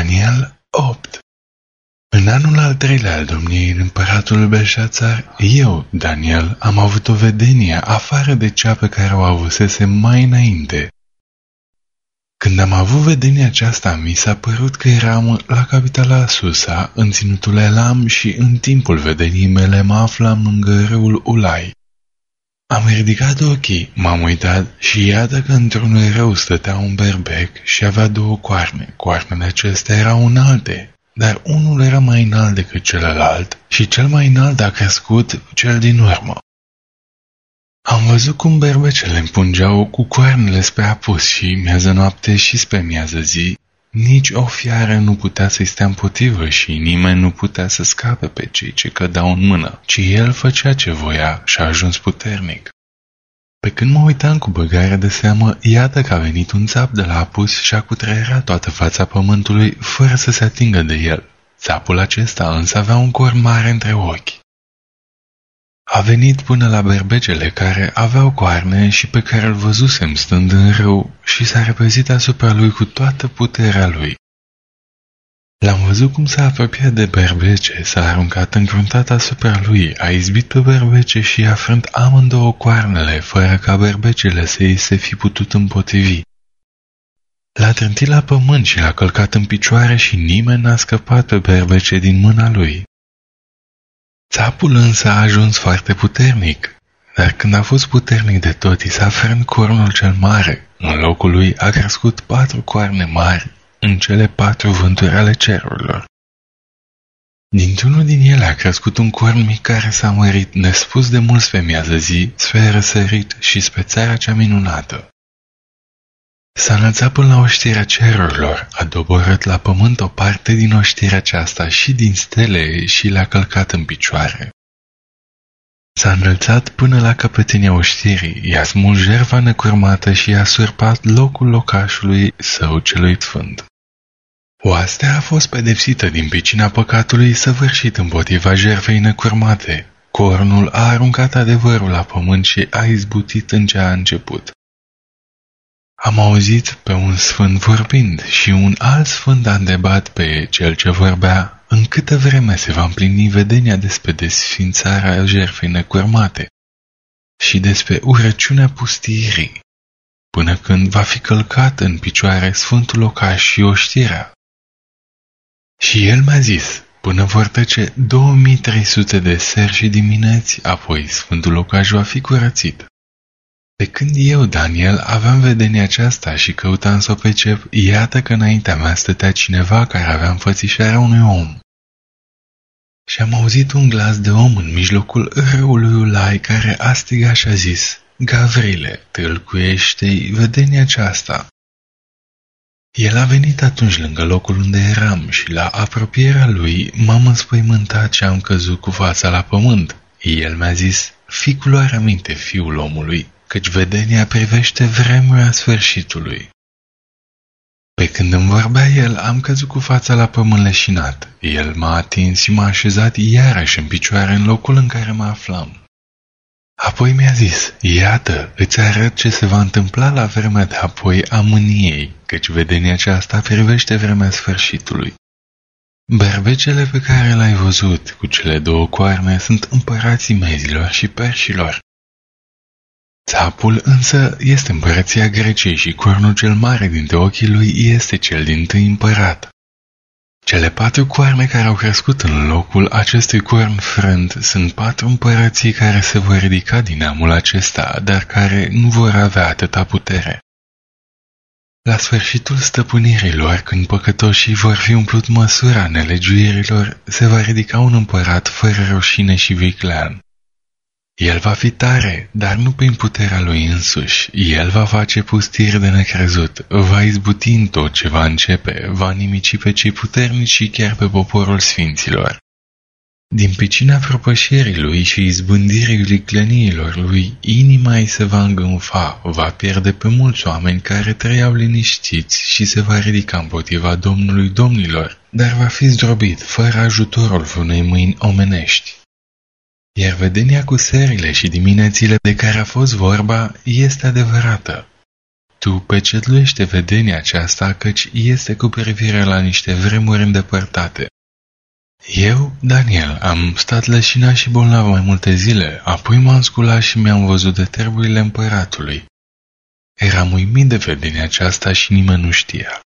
Daniel 8 În anul al treilea al domniei împăratul Belșațar, eu, Daniel, am avut o vedenie afară de cea pe care o avusese mai înainte. Când am avut vedenia aceasta, mi s-a părut că eram la capitala Susa, în ținutul Elam și în timpul vedenii mele mă aflam lângă râul Ulai. Am ridicat ochii, m-am uitat și iată că într-un râu stătea un berbec și avea două coarne. Coarnele acestea erau înalte, dar unul era mai înalt decât celălalt și cel mai înalt a crescut cel din urmă. Am văzut cum berbecele împungeau cu coarnele spre apus și miază noapte și spre miază zi, nici o fiară nu putea să-i stea împotrivă și nimeni nu putea să scape pe cei ce cădeau în mână, ci el făcea ce voia și a ajuns puternic. Pe când mă uitam cu băgare de seamă, iată că a venit un țap de la apus și a cutreierat toată fața pământului fără să se atingă de el. Țapul acesta însă avea un cor mare între ochi. A venit până la berbecele care aveau coarne și pe care îl văzusem stând în râu și s-a repezit asupra lui cu toată puterea lui. L-am văzut cum s-a apropiat de berbece, s-a aruncat încruntat asupra lui, a izbit pe berbece și a frânt amândouă coarnele, fără ca berbecele să îi se fi putut împotrivi. L-a trântit la pământ și l-a călcat în picioare și nimeni n-a scăpat pe berbece din mâna lui. Țapul însă a ajuns foarte puternic, dar când a fost puternic de tot, i s-a frânt cornul cel mare. În locul lui a crescut patru coarne mari în cele patru vânturi ale cerurilor. Dintr-unul din ele a crescut un corn mic care s-a mărit nespus de mult spre miază zi, spre răsărit și spre țara cea minunată. S-a înălțat până la oștirea cerurilor, a doborât la pământ o parte din oștirea aceasta și din stele și le-a călcat în picioare. S-a înălțat până la căpătenia oștirii, i-a smuls jerva necurmată și i-a surpat locul locașului său celui sfânt. Oastea a fost pedepsită din picina păcatului săvârșit împotriva jervei necurmate. Cornul a aruncat adevărul la pământ și a izbutit în ce a început. Am auzit pe un sfânt vorbind și un alt sfânt a întrebat pe cel ce vorbea în câtă vreme se va împlini vedenia despre desfințarea jertfei necurmate și despre urăciunea pustirii, până când va fi călcat în picioare Sfântul Locaș și oștirea. Și el mi-a zis, până vor trece 2300 de seri și dimineți, apoi Sfântul Locaș va fi curățit. Pe când eu, Daniel, aveam vedenia aceasta și căutam să o percep, iată că înaintea mea stătea cineva care avea înfățișarea unui om. Și am auzit un glas de om în mijlocul râului Ulai care a strigat și a zis, Gavrile, tâlcuiește-i vedenia aceasta. El a venit atunci lângă locul unde eram și la apropierea lui m-am înspăimântat și am căzut cu fața la pământ. El mi-a zis, fii cu luarea minte, fiul omului, căci vedenia privește vremurea sfârșitului. Pe când îmi vorbea el, am căzut cu fața la pământ leșinat. El m-a atins și m-a așezat iarăși în picioare în locul în care mă aflam. Apoi mi-a zis, iată, îți arăt ce se va întâmpla la vremea de apoi a mâniei, căci vedenia aceasta privește vremea sfârșitului. Berbecele pe care l-ai văzut cu cele două coarne sunt împărații mezilor și perșilor, Țapul însă este împărăția Greciei și cornul cel mare dintre ochii lui este cel din tâi împărat. Cele patru coarne care au crescut în locul acestui corn frânt sunt patru împărății care se vor ridica din neamul acesta, dar care nu vor avea atâta putere. La sfârșitul stăpânirilor, când păcătoșii vor fi umplut măsura nelegiuirilor, se va ridica un împărat fără roșine și viclean. El va fi tare, dar nu prin puterea lui însuși. El va face pustiri de necrezut, va izbuti în tot ce va începe, va nimici pe cei puternici și chiar pe poporul sfinților. Din picina propășierii lui și izbândirii liclăniilor lui, inima ei se va îngânfa, va pierde pe mulți oameni care trăiau liniștiți și se va ridica împotriva Domnului Domnilor, dar va fi zdrobit fără ajutorul vreunei mâini omenești. Iar vedenia cu serile și diminețile de care a fost vorba este adevărată. Tu pecetluiește vedenia aceasta căci este cu privire la niște vremuri îndepărtate. Eu, Daniel, am stat leșinat și bolnav mai multe zile, apoi m-am sculat și mi-am văzut de treburile împăratului. Eram uimit de vedenia aceasta și nimeni nu știa.